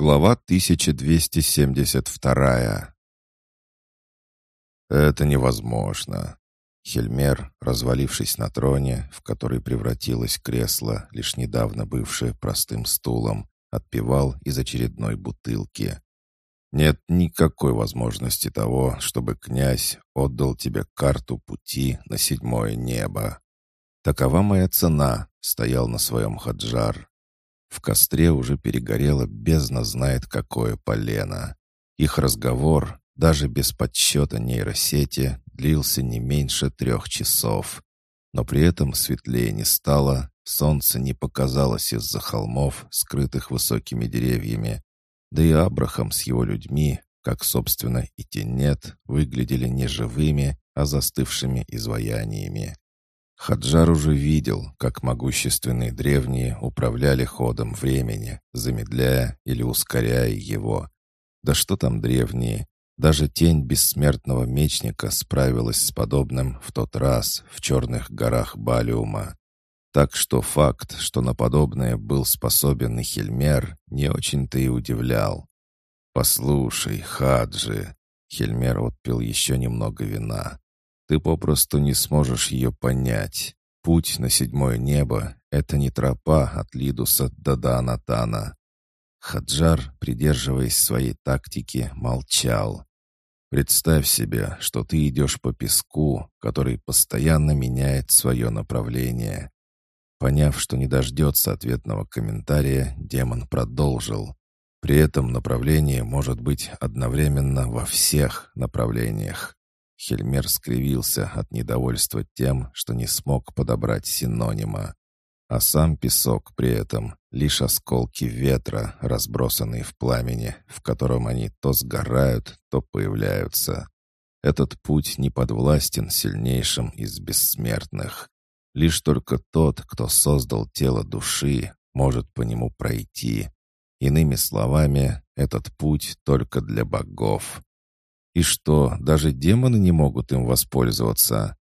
Глава 1272 «Это невозможно». Хельмер, развалившись на троне, в который превратилось кресло, лишь недавно бывшее простым стулом, отпивал из очередной бутылки. «Нет никакой возможности того, чтобы князь отдал тебе карту пути на седьмое небо. Такова моя цена», — стоял на своем хаджар. В костре уже перегорело бездна знает какое полено. Их разговор, даже без подсчета нейросети, длился не меньше трех часов. Но при этом светлее не стало, солнце не показалось из-за холмов, скрытых высокими деревьями. Да и Абрахам с его людьми, как, собственно, и Тенет, выглядели не живыми, а застывшими изваяниями. Хаджар уже видел, как могущественные древние управляли ходом времени, замедляя или ускоряя его. Да что там древние? Даже тень бессмертного мечника справилась с подобным в тот раз в черных горах Балиума. Так что факт, что на подобное был способен и Хельмер, не очень-то и удивлял. «Послушай, Хаджи!» Хельмер отпил еще немного вина. Ты попросту не сможешь ее понять. Путь на седьмое небо — это не тропа от Лидуса до Даанатана. Хаджар, придерживаясь своей тактики, молчал. Представь себе, что ты идешь по песку, который постоянно меняет свое направление. Поняв, что не дождется ответного комментария, демон продолжил. При этом направление может быть одновременно во всех направлениях. Хельмер скривился от недовольства тем, что не смог подобрать синонима. А сам песок при этом — лишь осколки ветра, разбросанные в пламени, в котором они то сгорают, то появляются. Этот путь не подвластен сильнейшим из бессмертных. Лишь только тот, кто создал тело души, может по нему пройти. Иными словами, этот путь только для богов. И что, даже демоны не могут им воспользоваться?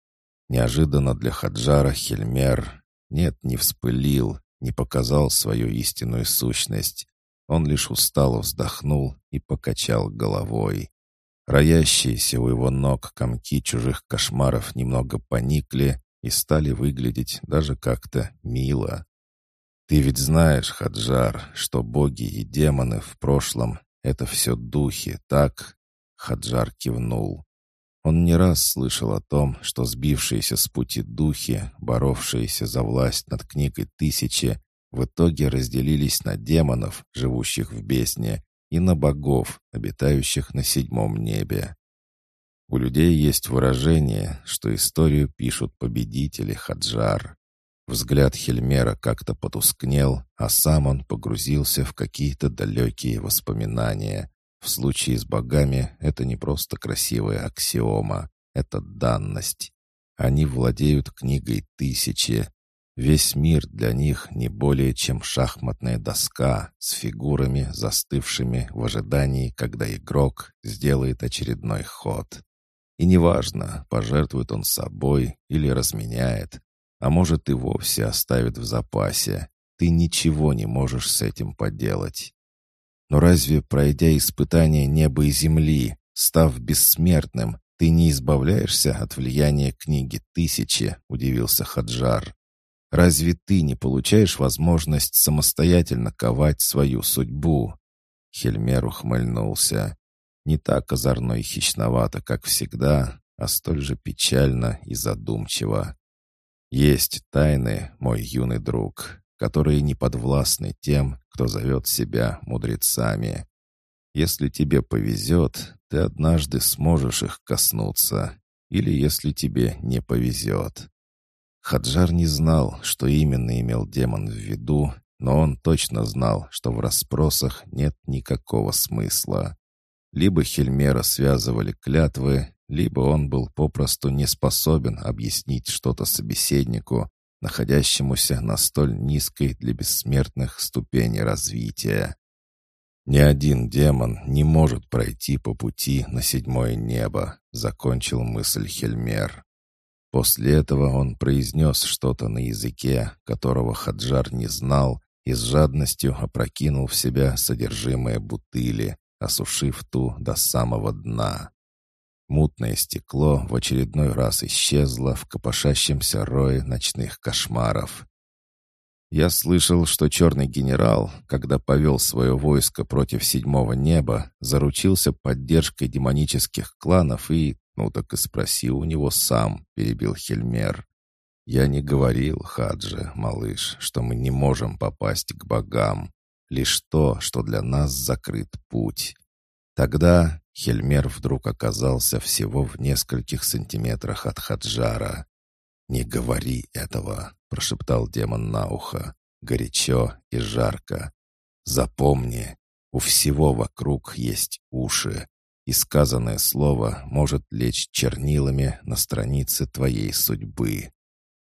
Неожиданно для Хаджара Хельмер нет, не вспылил, не показал свою истинную сущность. Он лишь устало вздохнул и покачал головой. Роящиеся у его ног комки чужих кошмаров немного поникли и стали выглядеть даже как-то мило. «Ты ведь знаешь, Хаджар, что боги и демоны в прошлом — это все духи, так?» Хаджар кивнул. Он не раз слышал о том, что сбившиеся с пути духи, боровшиеся за власть над книгой Тысячи, в итоге разделились на демонов, живущих в бездне, и на богов, обитающих на седьмом небе. У людей есть выражение, что историю пишут победители Хаджар. Взгляд Хельмера как-то потускнел, а сам он погрузился в какие-то далекие воспоминания. В случае с богами это не просто красивая аксиома, это данность. Они владеют книгой тысячи. Весь мир для них не более чем шахматная доска с фигурами, застывшими в ожидании, когда игрок сделает очередной ход. И неважно, пожертвует он собой или разменяет, а может и вовсе оставит в запасе. Ты ничего не можешь с этим поделать. Но разве, пройдя испытание неба и земли, став бессмертным, ты не избавляешься от влияния книги «Тысячи», — удивился Хаджар. Разве ты не получаешь возможность самостоятельно ковать свою судьбу?» Хельмер ухмыльнулся. Не так озорно и хищновато, как всегда, а столь же печально и задумчиво. «Есть тайны, мой юный друг, которые не подвластны тем, кто зовет себя мудрецами. Если тебе повезет, ты однажды сможешь их коснуться, или если тебе не повезет. Хаджар не знал, что именно имел демон в виду, но он точно знал, что в расспросах нет никакого смысла. Либо Хельмера связывали клятвы, либо он был попросту не способен объяснить что-то собеседнику, находящемуся на столь низкой для бессмертных ступени развития. «Ни один демон не может пройти по пути на седьмое небо», — закончил мысль Хельмер. После этого он произнес что-то на языке, которого Хаджар не знал, и с жадностью опрокинул в себя содержимое бутыли, осушив ту до самого дна. Мутное стекло в очередной раз исчезло в копошащемся рое ночных кошмаров. Я слышал, что черный генерал, когда повел свое войско против седьмого неба, заручился поддержкой демонических кланов и... Ну так и спроси у него сам, перебил Хельмер. Я не говорил, Хаджи, малыш, что мы не можем попасть к богам. Лишь то, что для нас закрыт путь. Тогда Хельмер вдруг оказался всего в нескольких сантиметрах от Хаджара. «Не говори этого», — прошептал демон на ухо, горячо и жарко. «Запомни, у всего вокруг есть уши, и сказанное слово может лечь чернилами на странице твоей судьбы».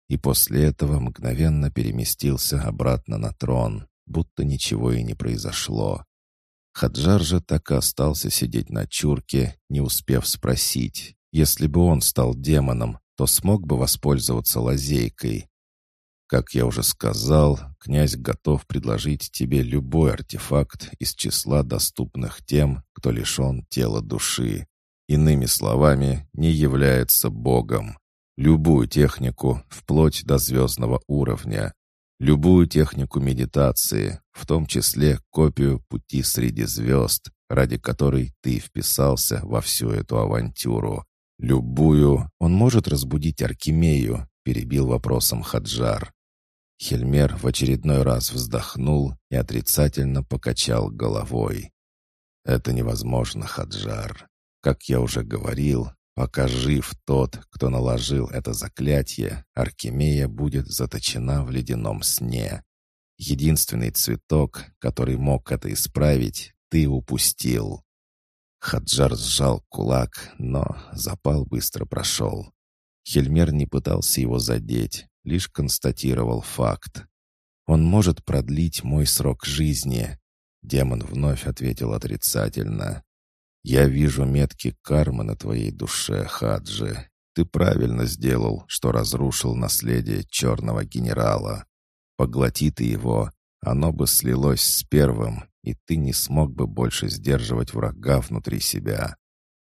И после этого мгновенно переместился обратно на трон, будто ничего и не произошло. Хаджар же так и остался сидеть на чурке, не успев спросить. Если бы он стал демоном, то смог бы воспользоваться лазейкой. Как я уже сказал, князь готов предложить тебе любой артефакт из числа доступных тем, кто лишен тела души. Иными словами, не является богом. Любую технику, вплоть до звездного уровня. Любую технику медитации, в том числе копию пути среди звезд, ради которой ты вписался во всю эту авантюру. Любую он может разбудить Аркемию, перебил вопросом Хаджар. Хельмер в очередной раз вздохнул и отрицательно покачал головой. «Это невозможно, Хаджар. Как я уже говорил, Пока жив тот, кто наложил это заклятие, Аркемия будет заточена в ледяном сне. Единственный цветок, который мог это исправить, ты упустил. Хаджар сжал кулак, но запал быстро прошел. Хельмер не пытался его задеть, лишь констатировал факт. «Он может продлить мой срок жизни», — демон вновь ответил отрицательно. «Я вижу метки кармы на твоей душе, Хаджи. Ты правильно сделал, что разрушил наследие черного генерала. Поглоти ты его, оно бы слилось с первым, и ты не смог бы больше сдерживать врага внутри себя.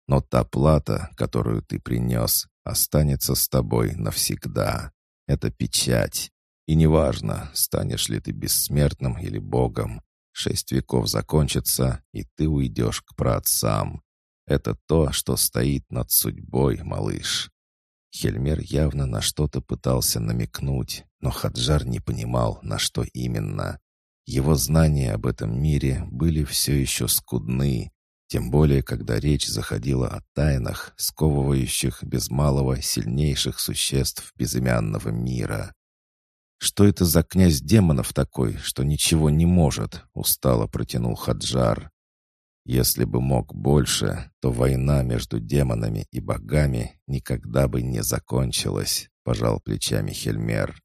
Но та плата, которую ты принес, останется с тобой навсегда. Это печать. И неважно, станешь ли ты бессмертным или богом, Шесть веков закончатся, и ты уйдешь к праотцам. Это то, что стоит над судьбой, малыш». Хельмер явно на что-то пытался намекнуть, но Хаджар не понимал, на что именно. Его знания об этом мире были все еще скудны, тем более, когда речь заходила о тайнах, сковывающих без малого сильнейших существ безымянного мира. «Что это за князь демонов такой, что ничего не может?» — устало протянул Хаджар. «Если бы мог больше, то война между демонами и богами никогда бы не закончилась», — пожал плечами Хельмер.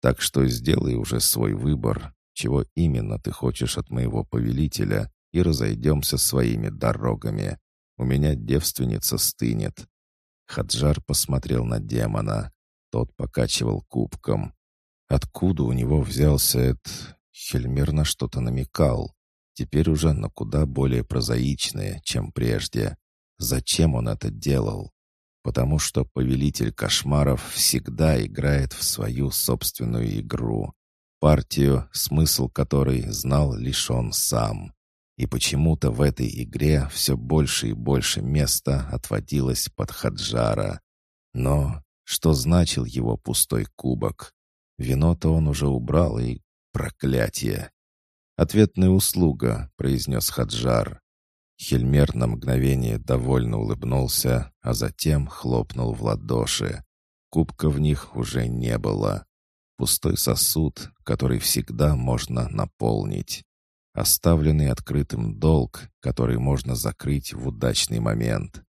«Так что сделай уже свой выбор, чего именно ты хочешь от моего повелителя, и разойдемся своими дорогами. У меня девственница стынет». Хаджар посмотрел на демона. Тот покачивал кубком. Откуда у него взялся этот... Хельмер на что-то намекал. Теперь уже на куда более прозаичное, чем прежде. Зачем он это делал? Потому что повелитель кошмаров всегда играет в свою собственную игру. Партию, смысл которой знал лишь он сам. И почему-то в этой игре все больше и больше места отводилось под Хаджара. Но что значил его пустой кубок? Вино-то он уже убрал, и... Проклятие! «Ответная услуга», — произнес Хаджар. Хельмер на мгновение довольно улыбнулся, а затем хлопнул в ладоши. Кубка в них уже не было. Пустой сосуд, который всегда можно наполнить. Оставленный открытым долг, который можно закрыть в удачный момент.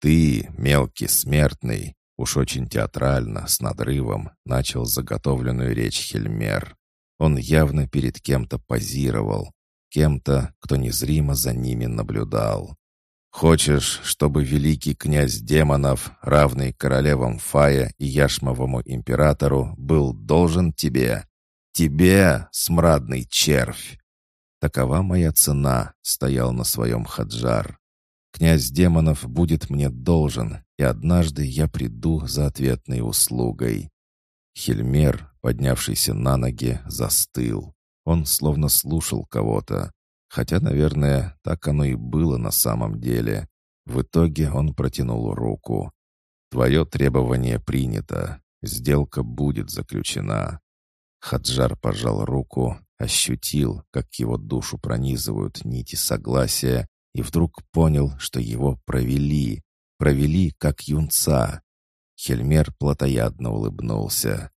«Ты, мелкий смертный, Уж очень театрально, с надрывом, начал заготовленную речь Хельмер. Он явно перед кем-то позировал, кем-то, кто незримо за ними наблюдал. «Хочешь, чтобы великий князь демонов, равный королевам Фая и Яшмовому императору, был должен тебе? Тебе, смрадный червь!» «Такова моя цена», — стоял на своем хаджар. «Князь демонов будет мне должен, и однажды я приду за ответной услугой». Хельмер, поднявшийся на ноги, застыл. Он словно слушал кого-то. Хотя, наверное, так оно и было на самом деле. В итоге он протянул руку. «Твое требование принято. Сделка будет заключена». Хаджар пожал руку, ощутил, как его душу пронизывают нити согласия, и вдруг понял, что его провели. Провели, как юнца. Хельмер плотоядно улыбнулся.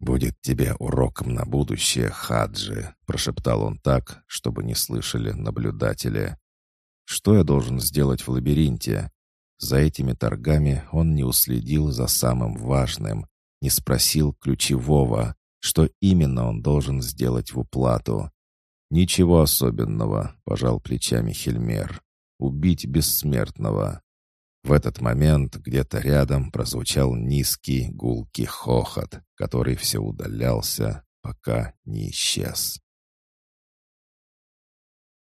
«Будет тебе уроком на будущее, Хаджи», — прошептал он так, чтобы не слышали наблюдатели. «Что я должен сделать в лабиринте?» За этими торгами он не уследил за самым важным, не спросил ключевого, что именно он должен сделать в уплату. «Ничего особенного», — пожал плечами Хельмер. «Убить бессмертного». В этот момент где-то рядом прозвучал низкий гулкий хохот, который все удалялся, пока не исчез.